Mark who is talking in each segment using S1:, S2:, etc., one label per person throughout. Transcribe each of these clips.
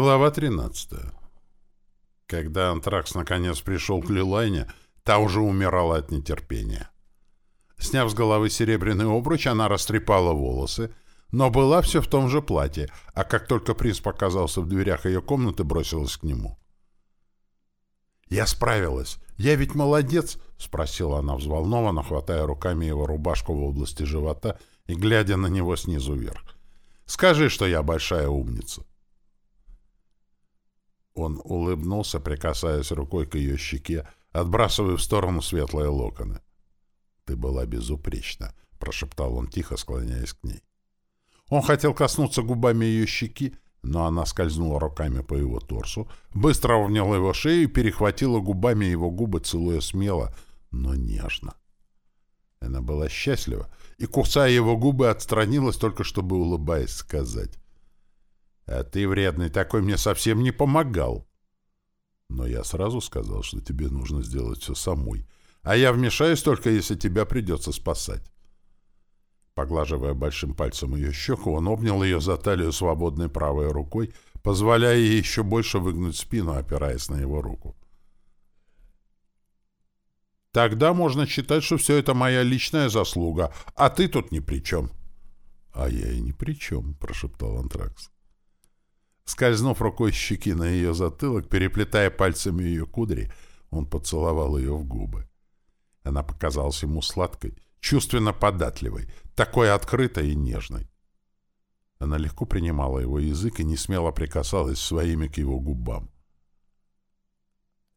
S1: Глава 13. Когда Антракс наконец пришел к Лилайне, та уже умирала от нетерпения. Сняв с головы серебряный обруч, она растрепала волосы, но была все в том же платье, а как только принц показался в дверях ее комнаты, бросилась к нему. «Я справилась! Я ведь молодец!» — спросила она взволнованно, хватая руками его рубашку в области живота и глядя на него снизу вверх. «Скажи, что я большая умница!» Он улыбнулся, прикасаясь рукой к ее щеке, отбрасывая в сторону светлые локоны. «Ты была безупречна», — прошептал он тихо, склоняясь к ней. Он хотел коснуться губами ее щеки, но она скользнула руками по его торсу, быстро обняла его шею и перехватила губами его губы, целуя смело, но нежно. Она была счастлива, и, кусая его губы, отстранилась только, чтобы, улыбаясь, сказать. «А ты, вредный такой, мне совсем не помогал». Но я сразу сказал, что тебе нужно сделать все самой, а я вмешаюсь только, если тебя придется спасать. Поглаживая большим пальцем ее щеку, он обнял ее за талию свободной правой рукой, позволяя ей еще больше выгнуть спину, опираясь на его руку. «Тогда можно считать, что все это моя личная заслуга, а ты тут ни при чем». «А я и ни при чем», — прошептал Антракс. Скользнув рукой щеки на ее затылок, переплетая пальцами ее кудри, он поцеловал ее в губы. Она показалась ему сладкой, чувственно податливой, такой открытой и нежной. Она легко принимала его язык и не смело прикасалась своими к его губам.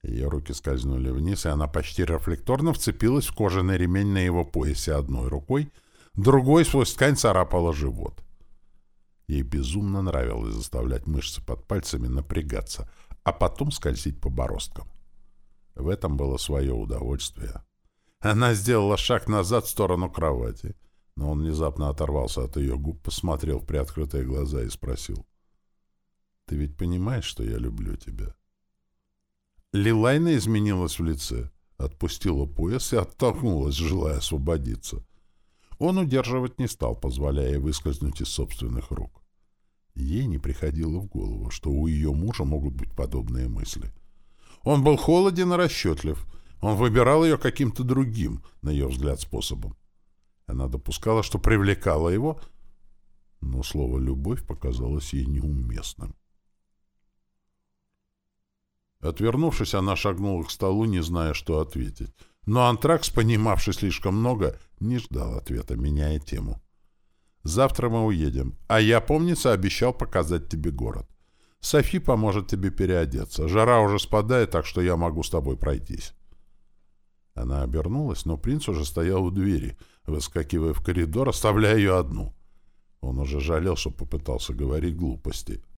S1: Ее руки скользнули вниз, и она почти рефлекторно вцепилась в кожаный ремень на его поясе одной рукой, другой сквозь ткань царапала живот. Ей безумно нравилось заставлять мышцы под пальцами напрягаться, а потом скользить по бороздкам. В этом было свое удовольствие. Она сделала шаг назад в сторону кровати, но он внезапно оторвался от ее губ, посмотрел в приоткрытые глаза и спросил. «Ты ведь понимаешь, что я люблю тебя?» Лилайна изменилась в лице, отпустила пояс и оттолкнулась, желая освободиться. Он удерживать не стал, позволяя ей выскользнуть из собственных рук. Ей не приходило в голову, что у ее мужа могут быть подобные мысли. Он был холоден и расчетлив, он выбирал ее каким-то другим, на ее взгляд, способом. Она допускала, что привлекала его, но слово «любовь» показалось ей неуместным. Отвернувшись, она шагнула к столу, не зная, что ответить. Но Антракс, понимавший слишком много, не ждал ответа, меняя тему. «Завтра мы уедем, а я, помнится, обещал показать тебе город. Софи поможет тебе переодеться. Жара уже спадает, так что я могу с тобой пройтись». Она обернулась, но принц уже стоял у двери, выскакивая в коридор, оставляя ее одну. Он уже жалел, что попытался говорить глупости.